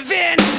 living.